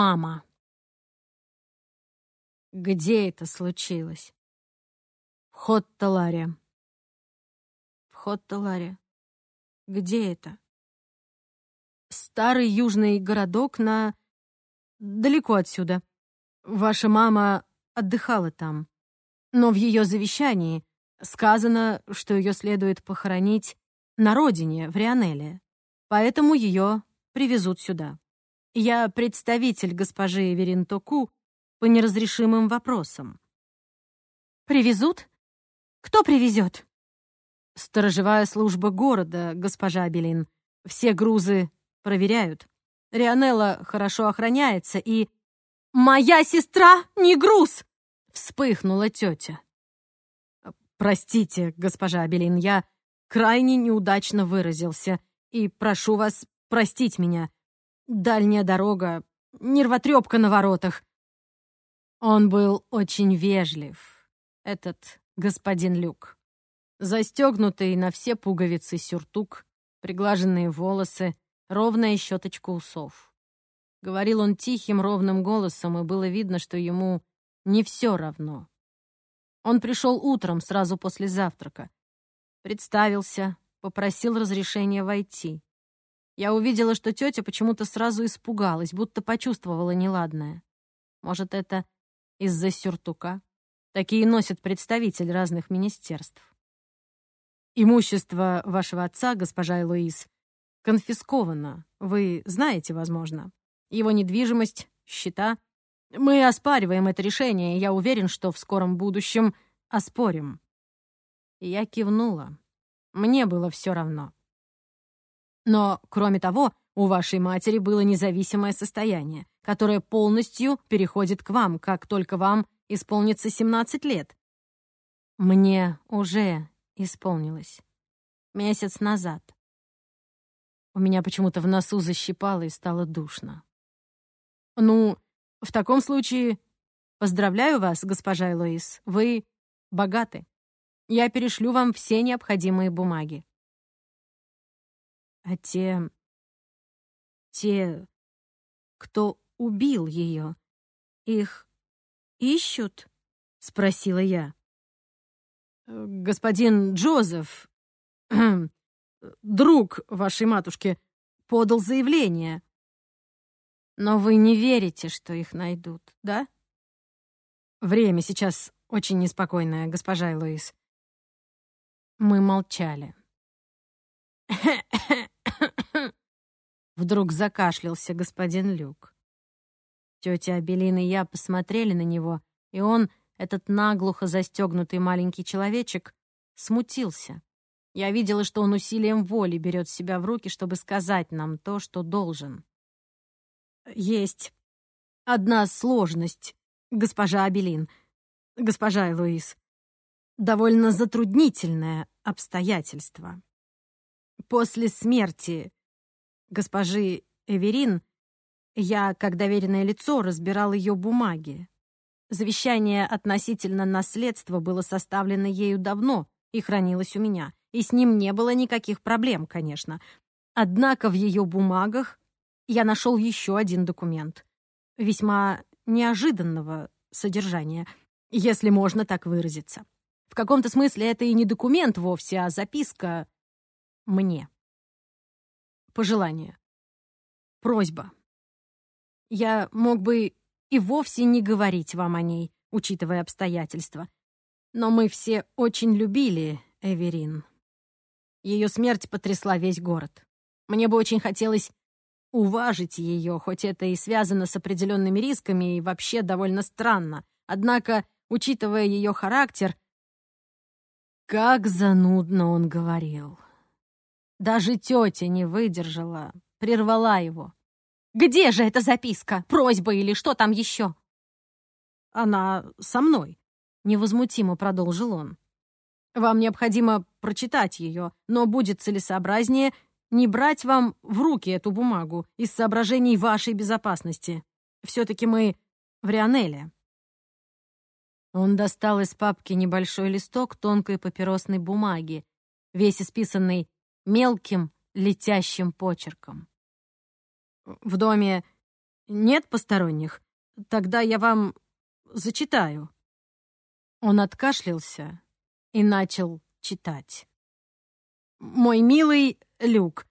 Мама. Где это случилось? В Хотталаре. В Хотталаре. Где это? Старый южный городок на... далеко отсюда. Ваша мама отдыхала там. Но в ее завещании сказано, что ее следует похоронить на родине, в Рионеле. Поэтому ее привезут сюда. Я представитель госпожи Веринтоку по неразрешимым вопросам. Привезут? Кто привезет? Сторожевая служба города, госпожа Абелин. Все грузы проверяют. Рионелла хорошо охраняется и... «Моя сестра не груз!» — вспыхнула тетя. «Простите, госпожа Абелин, я крайне неудачно выразился, и прошу вас простить меня. Дальняя дорога, нервотрепка на воротах. Он был очень вежлив, этот господин Люк. Застегнутый на все пуговицы сюртук, приглаженные волосы, ровная щеточка усов. Говорил он тихим, ровным голосом, и было видно, что ему не все равно. Он пришел утром, сразу после завтрака. Представился, попросил разрешения войти. Я увидела, что тетя почему-то сразу испугалась, будто почувствовала неладное. Может, это из-за сюртука? Такие носят представитель разных министерств. Имущество вашего отца, госпожа Элоиз, конфисковано. Вы знаете, возможно. Его недвижимость, счета. Мы оспариваем это решение, и я уверен, что в скором будущем оспорим. я кивнула. Мне было все равно. Но, кроме того, у вашей матери было независимое состояние, которое полностью переходит к вам, как только вам исполнится 17 лет. Мне уже исполнилось. Месяц назад. У меня почему-то в носу защипало и стало душно. Ну, в таком случае, поздравляю вас, госпожа Элоиз, вы богаты. Я перешлю вам все необходимые бумаги. А те... те, кто убил ее, их ищут? Спросила я. Господин Джозеф, друг вашей матушки, подал заявление. Но вы не верите, что их найдут, да? Время сейчас очень неспокойное, госпожа Элоиз. Мы молчали. Вдруг закашлялся господин Люк. Тетя Абелина и я посмотрели на него, и он, этот наглухо застегнутый маленький человечек, смутился. Я видела, что он усилием воли берет себя в руки, чтобы сказать нам то, что должен. «Есть одна сложность, госпожа Абелин, госпожа Луис. Довольно затруднительное обстоятельство. После смерти госпожи Эверин, я, как доверенное лицо, разбирал ее бумаги. Завещание относительно наследства было составлено ею давно и хранилось у меня, и с ним не было никаких проблем, конечно. Однако в ее бумагах я нашел еще один документ, весьма неожиданного содержания, если можно так выразиться. В каком-то смысле это и не документ вовсе, а записка мне. Пожелание. Просьба. Я мог бы и вовсе не говорить вам о ней, учитывая обстоятельства. Но мы все очень любили Эверин. Ее смерть потрясла весь город. Мне бы очень хотелось уважить ее, хоть это и связано с определенными рисками и вообще довольно странно. Однако, учитывая ее характер, как занудно он говорил. Даже тетя не выдержала, прервала его. «Где же эта записка? Просьба или что там еще?» «Она со мной», — невозмутимо продолжил он. «Вам необходимо прочитать ее, но будет целесообразнее не брать вам в руки эту бумагу из соображений вашей безопасности. Все-таки мы в Рионеле». Он достал из папки небольшой листок тонкой папиросной бумаги, весь исписанный мелким летящим почерком. В доме нет посторонних? Тогда я вам зачитаю». Он откашлялся и начал читать. «Мой милый Люк».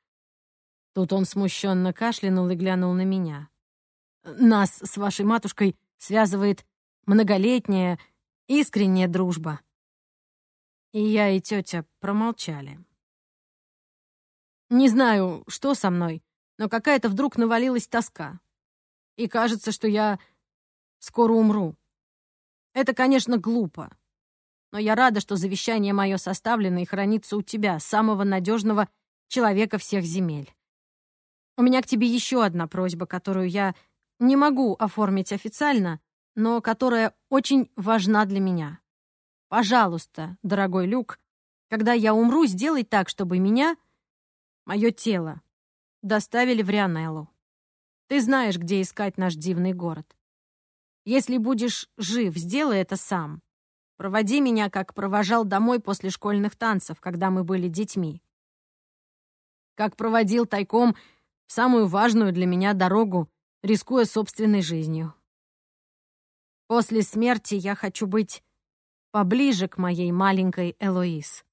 Тут он смущенно кашлянул и глянул на меня. «Нас с вашей матушкой связывает многолетняя, искренняя дружба». И я, и тетя промолчали. Не знаю, что со мной, но какая-то вдруг навалилась тоска. И кажется, что я скоро умру. Это, конечно, глупо. Но я рада, что завещание мое составлено и хранится у тебя, самого надежного человека всех земель. У меня к тебе еще одна просьба, которую я не могу оформить официально, но которая очень важна для меня. Пожалуйста, дорогой Люк, когда я умру, сделай так, чтобы меня, мое тело, доставили в Рионеллу. Ты знаешь, где искать наш дивный город. Если будешь жив, сделай это сам. Проводи меня, как провожал домой после школьных танцев, когда мы были детьми. Как проводил тайком в самую важную для меня дорогу, рискуя собственной жизнью. После смерти я хочу быть поближе к моей маленькой Элоиз.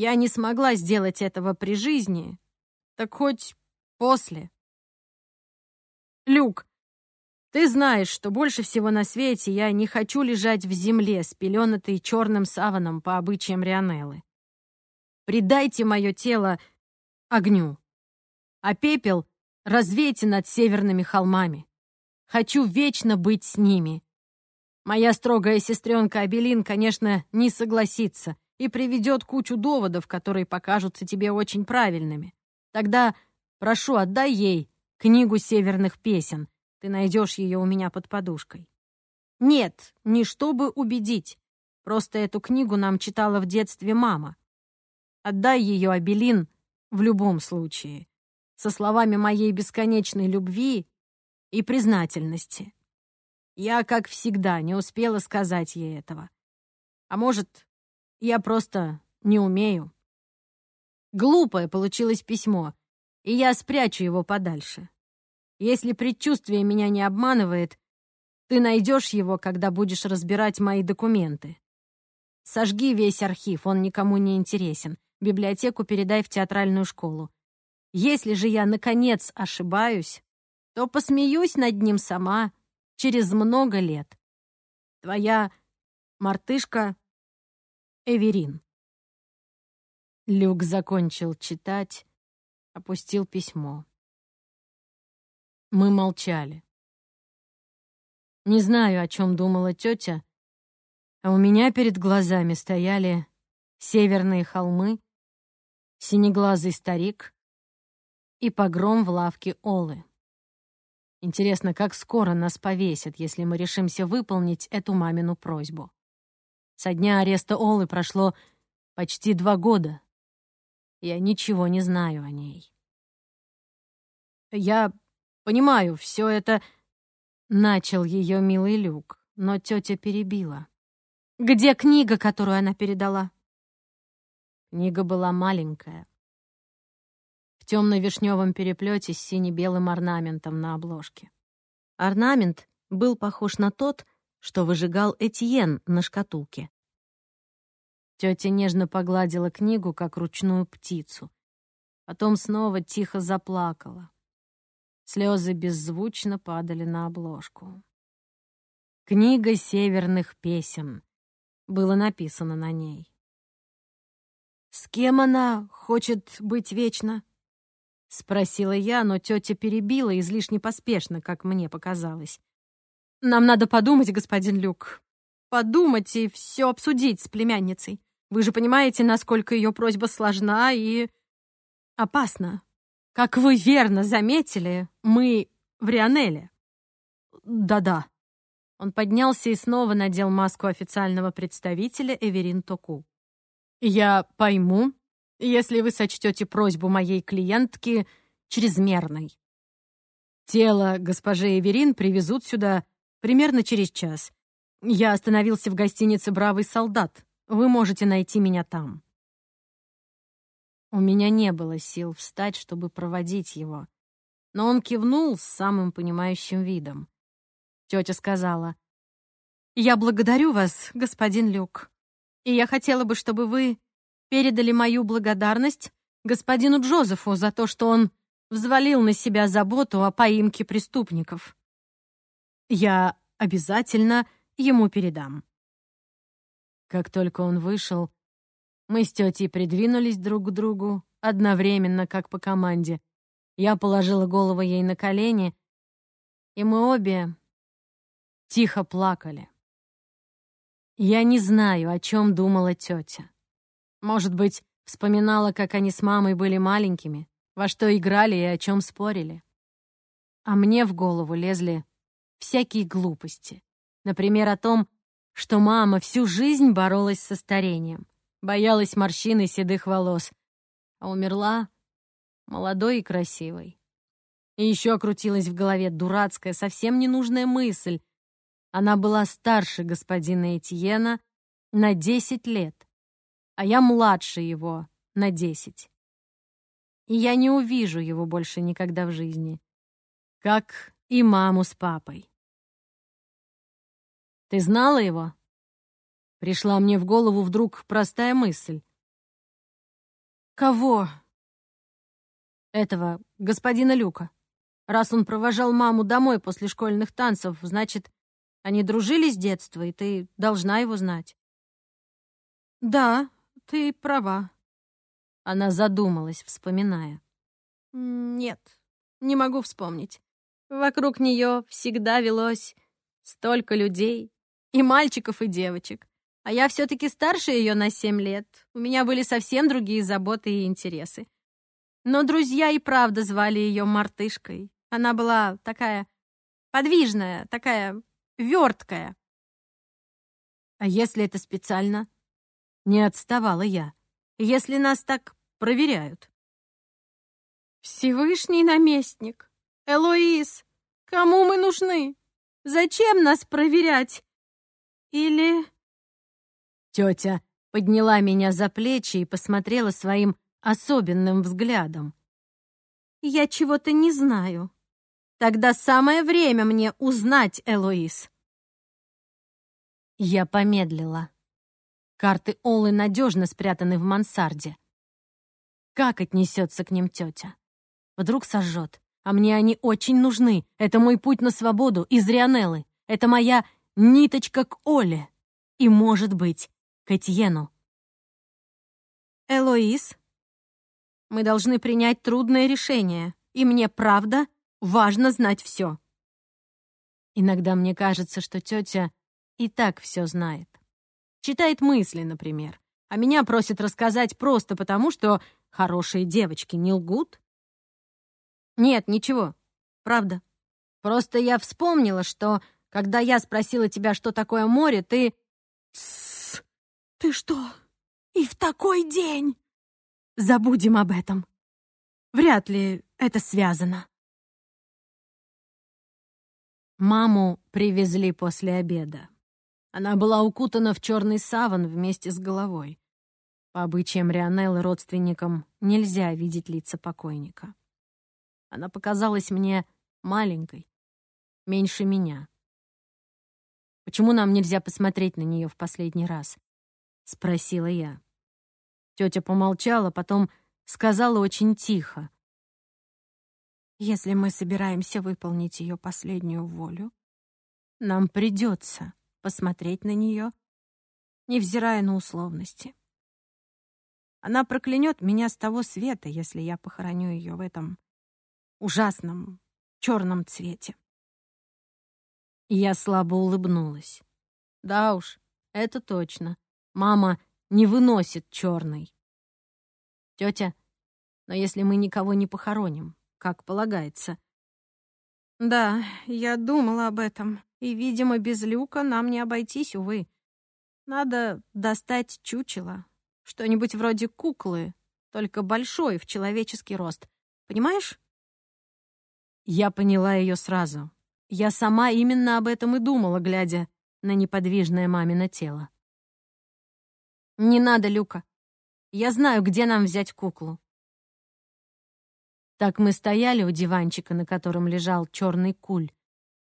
Я не смогла сделать этого при жизни, так хоть после. Люк, ты знаешь, что больше всего на свете я не хочу лежать в земле, спеленатой черным саваном по обычаям Рионеллы. Предайте мое тело огню, а пепел развейте над северными холмами. Хочу вечно быть с ними. Моя строгая сестренка Абелин, конечно, не согласится и приведет кучу доводов, которые покажутся тебе очень правильными. Тогда, прошу, отдай ей книгу северных песен. Ты найдешь ее у меня под подушкой. Нет, не чтобы убедить. Просто эту книгу нам читала в детстве мама. Отдай ее, Абелин, в любом случае, со словами моей бесконечной любви и признательности. Я, как всегда, не успела сказать ей этого. А может, я просто не умею. Глупое получилось письмо, и я спрячу его подальше. Если предчувствие меня не обманывает, ты найдешь его, когда будешь разбирать мои документы. Сожги весь архив, он никому не интересен. Библиотеку передай в театральную школу. Если же я, наконец, ошибаюсь, то посмеюсь над ним сама через много лет. Твоя мартышка Эверин. Люк закончил читать, опустил письмо. Мы молчали. Не знаю, о чем думала тетя, а у меня перед глазами стояли северные холмы, синеглазый старик и погром в лавке Олы. Интересно, как скоро нас повесят, если мы решимся выполнить эту мамину просьбу. Со дня ареста Олы прошло почти два года. Я ничего не знаю о ней. Я Понимаю, все это...» Начал ее милый Люк, но тетя перебила. «Где книга, которую она передала?» Книга была маленькая. В темно-вишневом переплете с сине-белым орнаментом на обложке. Орнамент был похож на тот, что выжигал Этьен на шкатулке. Тетя нежно погладила книгу, как ручную птицу. Потом снова тихо заплакала. Слезы беззвучно падали на обложку. «Книга северных песен» было написано на ней. «С кем она хочет быть вечно?» — спросила я, но тетя перебила излишне поспешно, как мне показалось. «Нам надо подумать, господин Люк. Подумать и все обсудить с племянницей. Вы же понимаете, насколько ее просьба сложна и опасна. Как вы верно заметили, мы в Рионеле. Да-да. Он поднялся и снова надел маску официального представителя Эверин Току. Я пойму, если вы сочтете просьбу моей клиентки чрезмерной. Тело госпожи Эверин привезут сюда примерно через час. Я остановился в гостинице «Бравый солдат». Вы можете найти меня там. У меня не было сил встать, чтобы проводить его. но он кивнул с самым понимающим видом. Тетя сказала, «Я благодарю вас, господин Люк, и я хотела бы, чтобы вы передали мою благодарность господину Джозефу за то, что он взвалил на себя заботу о поимке преступников. Я обязательно ему передам». Как только он вышел, мы с тетей придвинулись друг к другу, одновременно, как по команде. Я положила голову ей на колени, и мы обе тихо плакали. Я не знаю, о чем думала тетя. Может быть, вспоминала, как они с мамой были маленькими, во что играли и о чем спорили. А мне в голову лезли всякие глупости. Например, о том, что мама всю жизнь боролась со старением, боялась морщин и седых волос, а умерла молодой и красивой. И еще крутилась в голове дурацкая, совсем ненужная мысль. Она была старше господина Этьена на десять лет, а я младше его на десять. И я не увижу его больше никогда в жизни, как и маму с папой. Ты знала его? Пришла мне в голову вдруг простая мысль. Кого? Этого, господина Люка. Раз он провожал маму домой после школьных танцев, значит, они дружили с детства, и ты должна его знать. Да, ты права. Она задумалась, вспоминая. Нет, не могу вспомнить. Вокруг нее всегда велось столько людей, и мальчиков, и девочек. А я все-таки старше ее на семь лет. У меня были совсем другие заботы и интересы. Но друзья и правда звали ее мартышкой. Она была такая подвижная, такая верткая. А если это специально? Не отставала я. Если нас так проверяют. Всевышний наместник. Элоиз, кому мы нужны? Зачем нас проверять? Или... Тетя подняла меня за плечи и посмотрела своим особенным взглядом. «Я чего-то не знаю. Тогда самое время мне узнать, Элоиз». Я помедлила. Карты Олы надежно спрятаны в мансарде. Как отнесется к ним тетя? Вдруг сожжет. А мне они очень нужны. Это мой путь на свободу из Рионеллы. Это моя ниточка к Оле. И, может быть, к Этьену. Элоиз, мы должны принять трудное решение, и мне, правда, важно знать все. Иногда мне кажется, что тетя и так все знает. Читает мысли, например, а меня просит рассказать просто потому, что хорошие девочки не лгут. Нет, ничего, правда. Просто я вспомнила, что, когда я спросила тебя, что такое море, ты... Тссс! Ты что, и в такой день? Забудем об этом. Вряд ли это связано. Маму привезли после обеда. Она была укутана в черный саван вместе с головой. По обычаям Рионеллы родственникам нельзя видеть лица покойника. Она показалась мне маленькой, меньше меня. Почему нам нельзя посмотреть на нее в последний раз? — спросила я. Тетя помолчала, потом сказала очень тихо. «Если мы собираемся выполнить ее последнюю волю, нам придется посмотреть на нее, невзирая на условности. Она проклянет меня с того света, если я похороню ее в этом ужасном черном цвете». Я слабо улыбнулась. «Да уж, это точно. Мама не выносит черный. Тетя, но если мы никого не похороним, как полагается? Да, я думала об этом. И, видимо, без люка нам не обойтись, увы. Надо достать чучело. Что-нибудь вроде куклы, только большой, в человеческий рост. Понимаешь? Я поняла ее сразу. Я сама именно об этом и думала, глядя на неподвижное мамино тело. «Не надо, Люка. Я знаю, где нам взять куклу». Так мы стояли у диванчика, на котором лежал черный куль,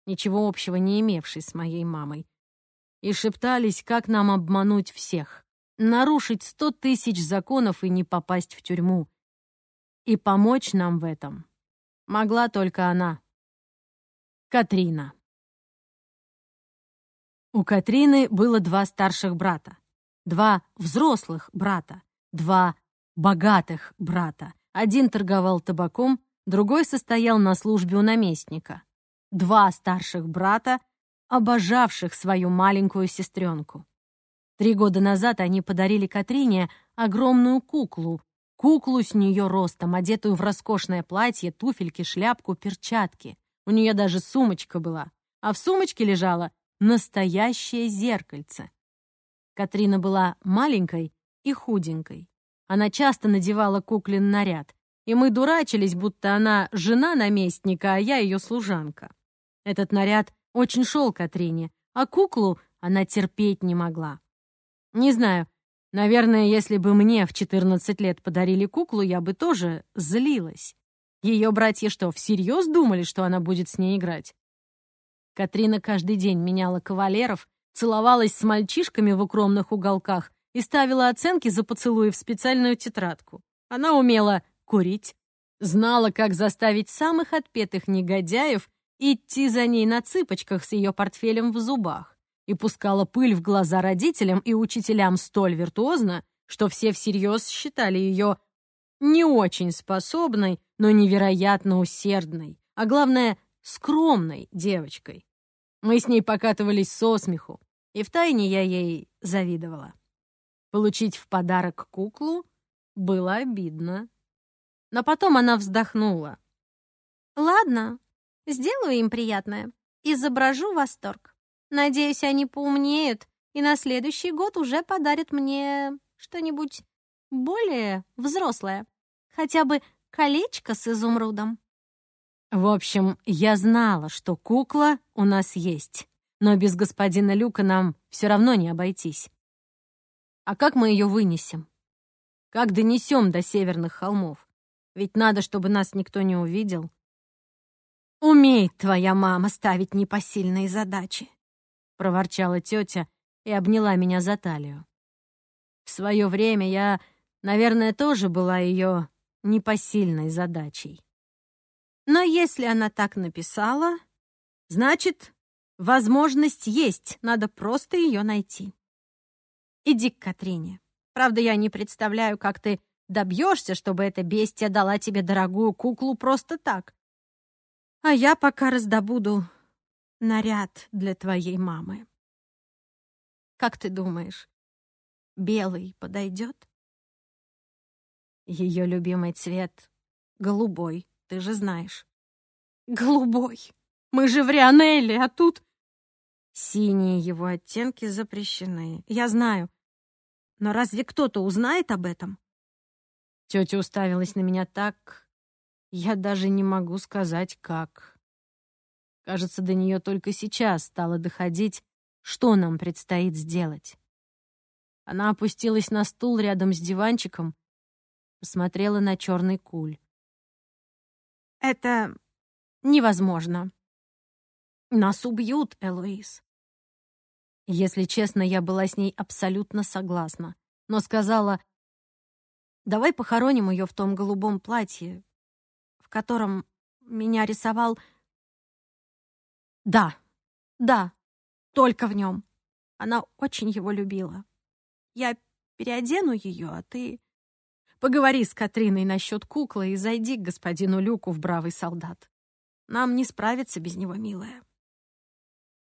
ничего общего не имевший с моей мамой, и шептались, как нам обмануть всех, нарушить сто тысяч законов и не попасть в тюрьму. И помочь нам в этом могла только она, Катрина. У Катрины было два старших брата, два взрослых брата, два богатых брата. Один торговал табаком, другой состоял на службе у наместника. Два старших брата, обожавших свою маленькую сестренку. Три года назад они подарили Катрине огромную куклу, куклу с нее ростом, одетую в роскошное платье, туфельки, шляпку, перчатки. У нее даже сумочка была, а в сумочке лежало настоящее зеркальце. Катрина была маленькой и худенькой. Она часто надевала куклин наряд, и мы дурачились, будто она жена наместника, а я ее служанка. Этот наряд очень шел Катрине, а куклу она терпеть не могла. Не знаю, наверное, если бы мне в 14 лет подарили куклу, я бы тоже злилась. Ее братья что, всерьез думали, что она будет с ней играть? Катрина каждый день меняла кавалеров, целовалась с мальчишками в укромных уголках и ставила оценки за поцелуи в специальную тетрадку. Она умела курить, знала, как заставить самых отпетых негодяев идти за ней на цыпочках с ее портфелем в зубах и пускала пыль в глаза родителям и учителям столь виртуозно, что все всерьез считали ее не очень способной, но невероятно усердной, а главное, скромной девочкой. Мы с ней покатывались со смеху, и втайне я ей завидовала. Получить в подарок куклу было обидно. Но потом она вздохнула. «Ладно, сделаю им приятное. Изображу восторг. Надеюсь, они поумнеют и на следующий год уже подарят мне что-нибудь более взрослое. Хотя бы колечко с изумрудом». В общем, я знала, что кукла у нас есть, но без господина Люка нам все равно не обойтись. А как мы ее вынесем? Как донесем до северных холмов? Ведь надо, чтобы нас никто не увидел. «Умеет твоя мама ставить непосильные задачи», — проворчала тетя и обняла меня за талию. В свое время я, наверное, тоже была ее непосильной задачей. Но если она так написала, значит, возможность есть, надо просто ее найти. Иди к Катрине. Правда, я не представляю, как ты добьешься, чтобы эта бестия дала тебе дорогую куклу просто так. А я пока раздобуду наряд для твоей мамы. Как ты думаешь, белый подойдет? Ее любимый цвет — голубой, ты же знаешь. Голубой. Мы же в Рионелле, а тут... Синие его оттенки запрещены. Я знаю. Но разве кто-то узнает об этом? Тетя уставилась на меня так... Я даже не могу сказать, как. Кажется, до нее только сейчас стало доходить, что нам предстоит сделать. Она опустилась на стул рядом с диванчиком, посмотрела на черный куль. Это невозможно. Нас убьют, Элоиз. Если честно, я была с ней абсолютно согласна, но сказала, давай похороним ее в том голубом платье, в котором меня рисовал... Да, да, только в нем. Она очень его любила. Я переодену ее, а ты... Поговори с Катриной насчет куклы и зайди к господину Люку в бравый солдат. Нам не справиться без него, милая.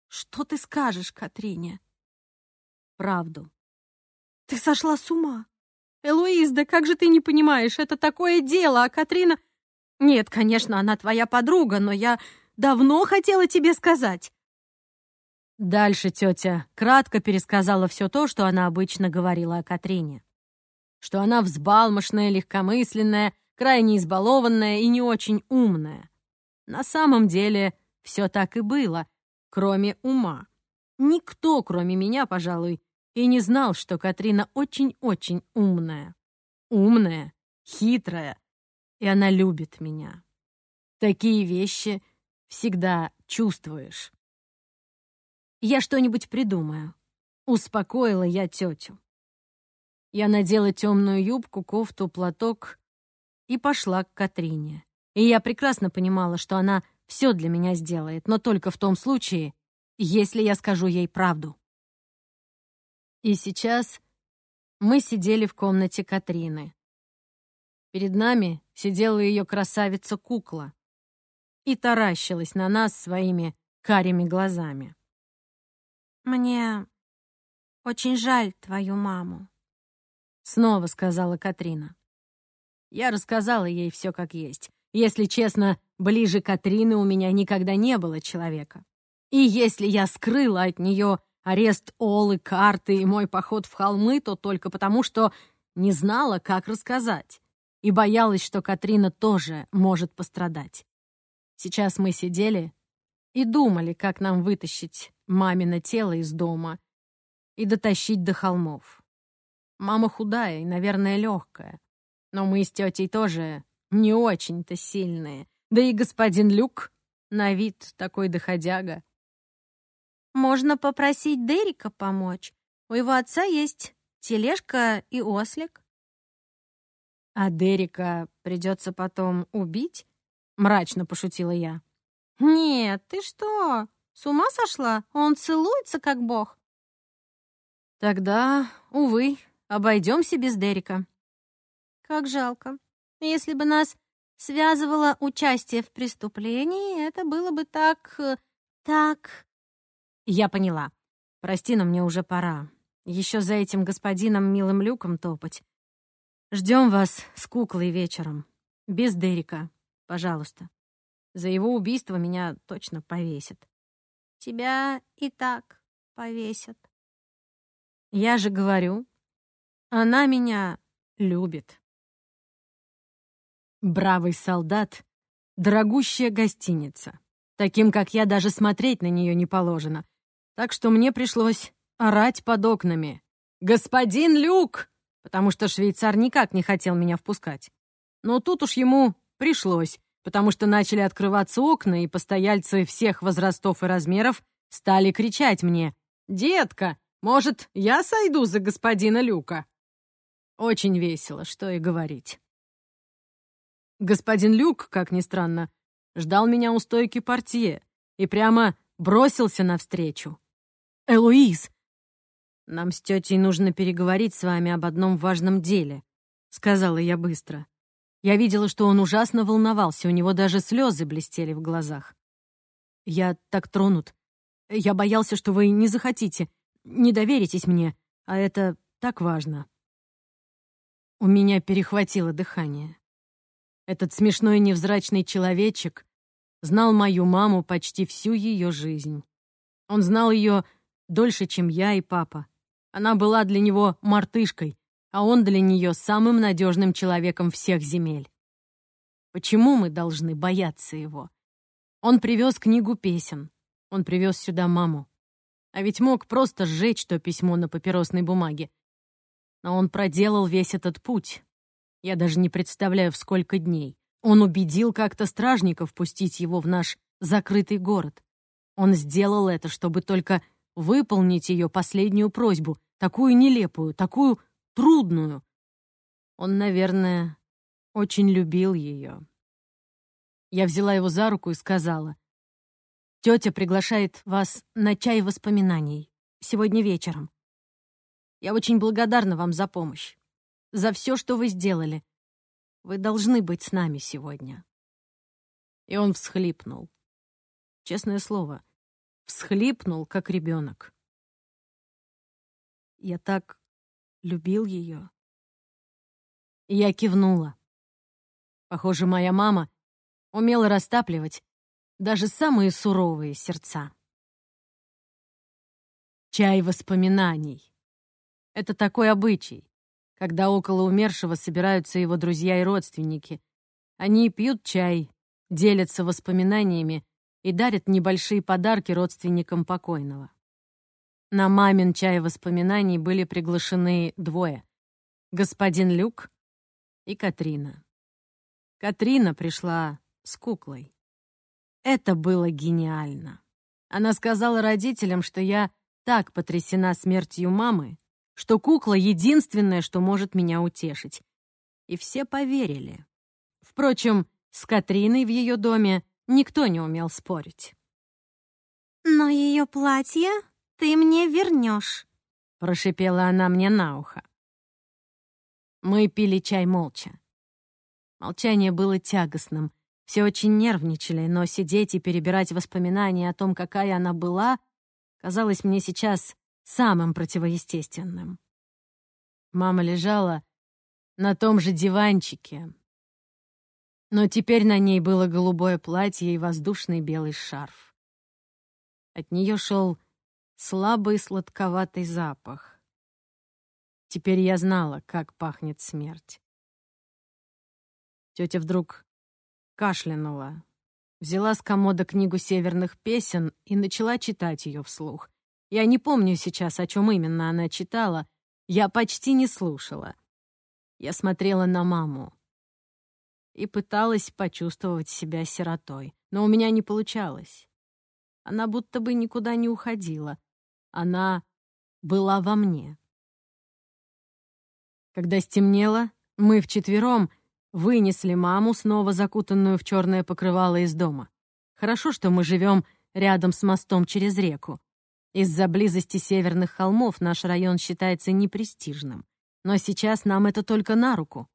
Что ты скажешь Катрине? Правду. Ты сошла с ума. Элоиз, да как же ты не понимаешь, это такое дело, а Катрина... Нет, конечно, она твоя подруга, но я давно хотела тебе сказать. Дальше тетя кратко пересказала все то, что она обычно говорила о Катрине что она взбалмошная, легкомысленная, крайне избалованная и не очень умная. На самом деле все так и было, кроме ума. Никто, кроме меня, пожалуй, и не знал, что Катрина очень-очень умная. Умная, хитрая, и она любит меня. Такие вещи всегда чувствуешь. Я что-нибудь придумаю. Успокоила я тетю. Я надела темную юбку, кофту, платок и пошла к Катрине. И я прекрасно понимала, что она все для меня сделает, но только в том случае, если я скажу ей правду. И сейчас мы сидели в комнате Катрины. Перед нами сидела ее красавица-кукла и таращилась на нас своими карими глазами. «Мне очень жаль твою маму», — снова сказала Катрина. Я рассказала ей все как есть. Если честно, ближе Катрины у меня никогда не было человека. И если я скрыла от нее арест Олы, карты и мой поход в холмы, то только потому, что не знала, как рассказать. И боялась, что Катрина тоже может пострадать. Сейчас мы сидели и думали, как нам вытащить мамино тело из дома и дотащить до холмов. Мама худая и, наверное, легкая. Но мы с тетей тоже не очень-то сильные. Да и господин Люк на вид такой доходяга. Можно попросить Дерека помочь. У его отца есть тележка и ослик. А Дерека придется потом убить? Мрачно пошутила я. Нет, ты что? С ума сошла? Он целуется, как бог. Тогда, увы, обойдемся без Дерека. Как жалко. Если бы нас связывало участие в преступлении, это было бы так... Э, так... Я поняла. Прости, но мне уже пора. Еще за этим господином милым люком топать. Ждем вас с куклой вечером. Без Дерека, пожалуйста. За его убийство меня точно повесят. Тебя и так повесят. Я же говорю, она меня любит. Бравый солдат — дорогущая гостиница. Таким, как я, даже смотреть на нее не положено. Так что мне пришлось орать под окнами. «Господин Люк!» Потому что швейцар никак не хотел меня впускать. Но тут уж ему пришлось, потому что начали открываться окна, и постояльцы всех возрастов и размеров стали кричать мне «Детка, может, я сойду за господина Люка?» Очень весело, что и говорить. Господин Люк, как ни странно, ждал меня у стойки портье и прямо бросился навстречу. «Элоиз!» «Нам с тетей нужно переговорить с вами об одном важном деле», — сказала я быстро. Я видела, что он ужасно волновался, у него даже слезы блестели в глазах. «Я так тронут. Я боялся, что вы не захотите, не доверитесь мне, а это так важно». У меня перехватило дыхание. Этот смешной невзрачный человечек знал мою маму почти всю ее жизнь. Он знал ее дольше, чем я и папа. Она была для него мартышкой, а он для нее самым надежным человеком всех земель. Почему мы должны бояться его? Он привез книгу песен. Он привез сюда маму. А ведь мог просто сжечь то письмо на папиросной бумаге. Но он проделал весь этот путь, я даже не представляю, в сколько дней. Он убедил как-то стражников пустить его в наш закрытый город. Он сделал это, чтобы только выполнить ее последнюю просьбу, такую нелепую, такую трудную. Он, наверное, очень любил ее. Я взяла его за руку и сказала, «Тетя приглашает вас на чай воспоминаний сегодня вечером. Я очень благодарна вам за помощь за все, что вы сделали. Вы должны быть с нами сегодня». И он всхлипнул. Честное слово, всхлипнул, как ребенок. Я так любил ее. я кивнула. Похоже, моя мама умела растапливать даже самые суровые сердца. Чай воспоминаний. Это такой обычай когда около умершего собираются его друзья и родственники. Они пьют чай, делятся воспоминаниями и дарят небольшие подарки родственникам покойного. На мамин чай воспоминаний были приглашены двое — господин Люк и Катрина. Катрина пришла с куклой. Это было гениально. Она сказала родителям, что я так потрясена смертью мамы, что кукла — единственное, что может меня утешить. И все поверили. Впрочем, с Катриной в ее доме никто не умел спорить. «Но ее платье ты мне вернешь», — прошипела она мне на ухо. Мы пили чай молча. Молчание было тягостным. Все очень нервничали, но сидеть и перебирать воспоминания о том, какая она была, казалось мне сейчас самым противоестественным. Мама лежала на том же диванчике, но теперь на ней было голубое платье и воздушный белый шарф. От нее шел слабый сладковатый запах. Теперь я знала, как пахнет смерть. Тетя вдруг кашлянула, взяла с комода книгу северных песен и начала читать ее вслух. Я не помню сейчас, о чем именно она читала. Я почти не слушала. Я смотрела на маму и пыталась почувствовать себя сиротой, но у меня не получалось. Она будто бы никуда не уходила. Она была во мне. Когда стемнело, мы вчетвером вынесли маму, снова закутанную в черное покрывало из дома. Хорошо, что мы живем рядом с мостом через реку. Из-за близости северных холмов наш район считается непрестижным. Но сейчас нам это только на руку.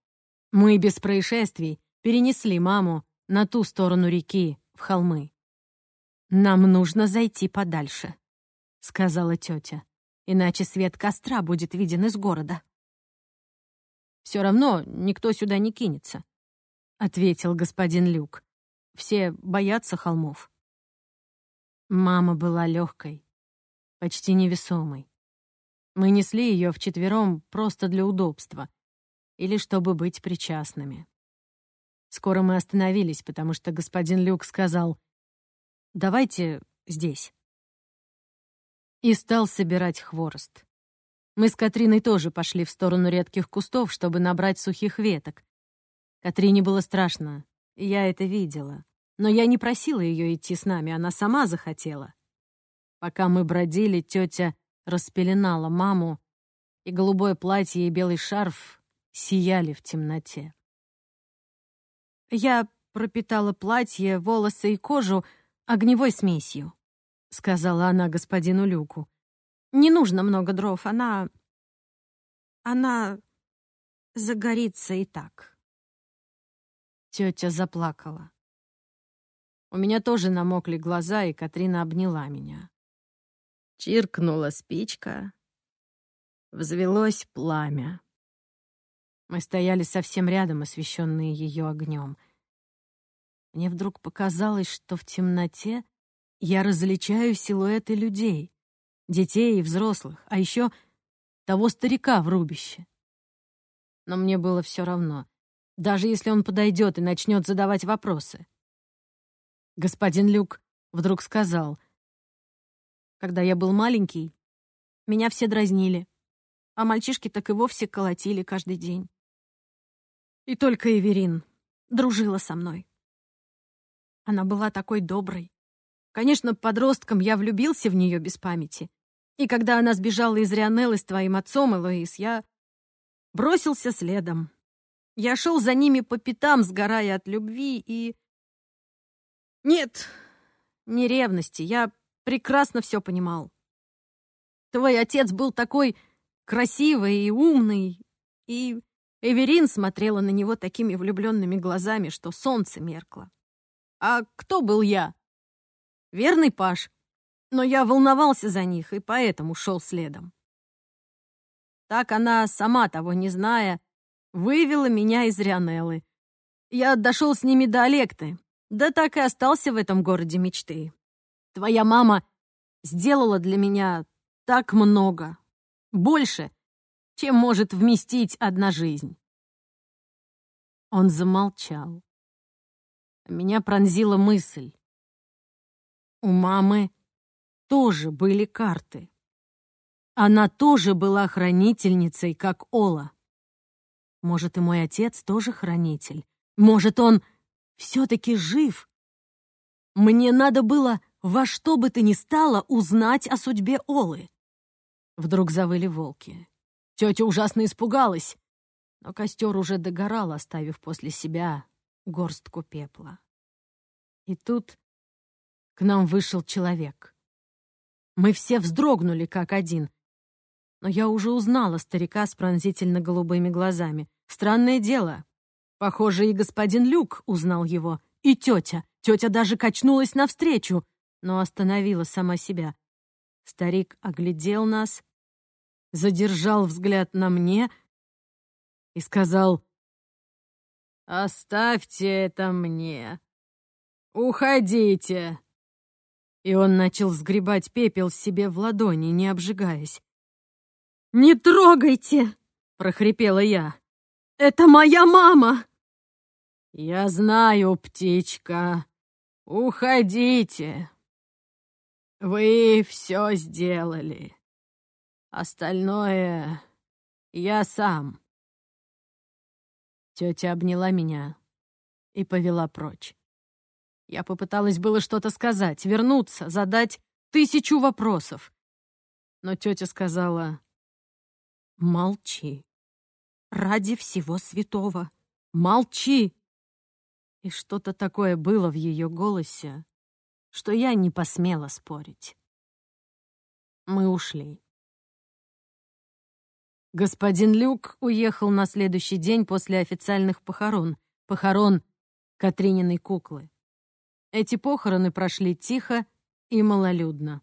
Мы без происшествий перенесли маму на ту сторону реки, в холмы. «Нам нужно зайти подальше», — сказала тетя, «иначе свет костра будет виден из города». «Все равно никто сюда не кинется», — ответил господин Люк. «Все боятся холмов». Мама была легкой, почти невесомой. Мы несли ее вчетвером просто для удобства или чтобы быть причастными. Скоро мы остановились, потому что господин Люк сказал «Давайте здесь». И стал собирать хворост. Мы с Катриной тоже пошли в сторону редких кустов, чтобы набрать сухих веток. Катрине было страшно, я это видела. Но я не просила ее идти с нами, она сама захотела. Пока мы бродили, тетя распеленала маму, и голубое платье и белый шарф сияли в темноте. Я пропитала платье, волосы и кожу огневой смесью, сказала она господину Люку. Не нужно много дров, она... Она загорится и так. Тетя заплакала. У меня тоже намокли глаза, и Катрина обняла меня. Чиркнула спичка. Взвелось пламя. Мы стояли совсем рядом, освещенные ее огнем. Мне вдруг показалось, что в темноте я различаю силуэты людей детей и взрослых, а еще того старика в рубище. Но мне было все равно, даже если он подойдет и начнет задавать вопросы. Господин Люк вдруг сказал, «Когда я был маленький, меня все дразнили, а мальчишки так и вовсе колотили каждый день. И только Эверин дружила со мной. Она была такой доброй. Конечно, подростком я влюбился в нее без памяти, и когда она сбежала из Рионеллы с твоим отцом, Элоиз, я бросился следом. Я шел за ними по пятам, сгорая от любви, и... Нет, не ревности, я прекрасно все понимал. Твой отец был такой красивый и умный, и Эверин смотрела на него такими влюбленными глазами, что солнце меркло. А кто был я? Верный Паш, но я волновался за них и поэтому шел следом. Так она, сама того не зная, вывела меня из Рионеллы. Я дошел с ними до Олекты, да так и остался в этом городе мечты. Твоя мама сделала для меня так много, больше, чем может вместить одна жизнь. Он замолчал. Меня пронзила мысль. У мамы тоже были карты. Она тоже была хранительницей, как Ола. Может, и мой отец тоже хранитель. Может, он все-таки жив. Мне надо было во что бы то ни стало узнать о судьбе Олы. Вдруг завыли волки. Тетя ужасно испугалась, но костер уже догорал, оставив после себя горстку пепла. И тут к нам вышел человек. Мы все вздрогнули, как один. Но я уже узнала старика с пронзительно-голубыми глазами. Странное дело. Похоже, и господин Люк узнал его, и тетя. Тетя даже качнулась навстречу, но остановила сама себя. Старик оглядел нас, задержал взгляд на мне и сказал, «Оставьте это мне. Уходите». И он начал сгребать пепел себе в ладони, не обжигаясь. «Не трогайте!» — прохрипела я. «Это моя мама!» «Я знаю, птичка. Уходите. Вы все сделали. Остальное я сам». Тетя обняла меня и повела прочь. Я попыталась было что-то сказать, вернуться, задать тысячу вопросов. Но тетя сказала, «Молчи. Ради всего святого. Молчи!» И что-то такое было в ее голосе, что я не посмела спорить. Мы ушли. Господин Люк уехал на следующий день после официальных похорон, похорон Катрининой куклы. Эти похороны прошли тихо и малолюдно.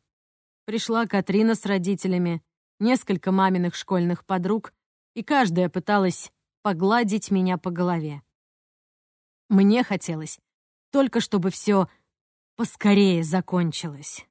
Пришла Катрина с родителями, несколько маминых школьных подруг, и каждая пыталась погладить меня по голове. Мне хотелось только, чтобы все поскорее закончилось.